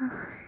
Oh.